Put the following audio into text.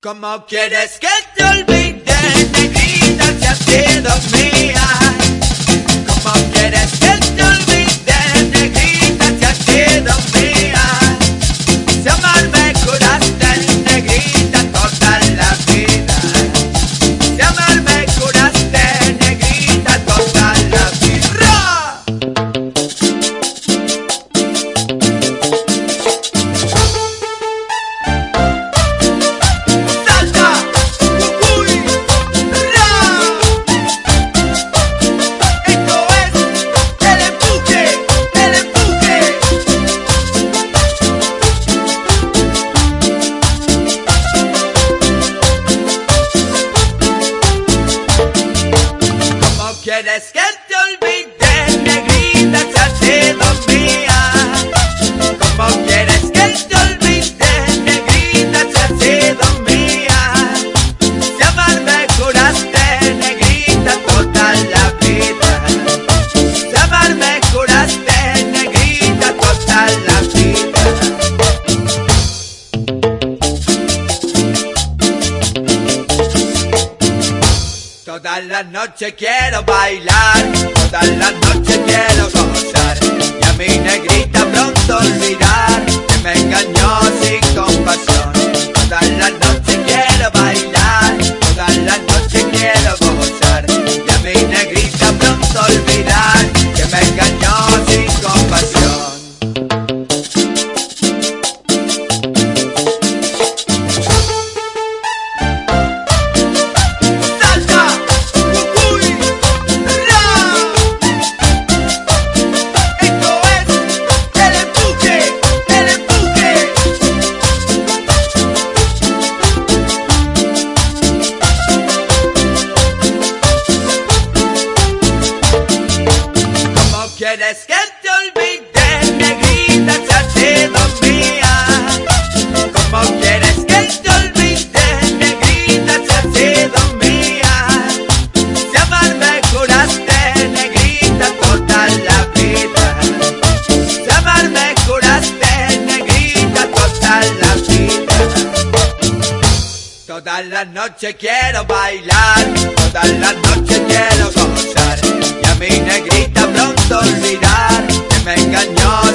¿Cómo quieres que te olvide, negrita, si has quieres que te olvide, negrita, si has sido mía? ¿Cómo La noche quiero bailar, toda la noche quiero gozar. Y a mi negrita quieres que te olvide, negrita, si has sido mía? ¿Cómo quieres que te olvide, negrita, si has sido mía? Si amarme curaste, negrita, toda la vida. Si amarme curaste, negrita, toda la vida. Toda la noche quiero bailar, toda la noche quiero gozar y a mi negrita pronto me engañó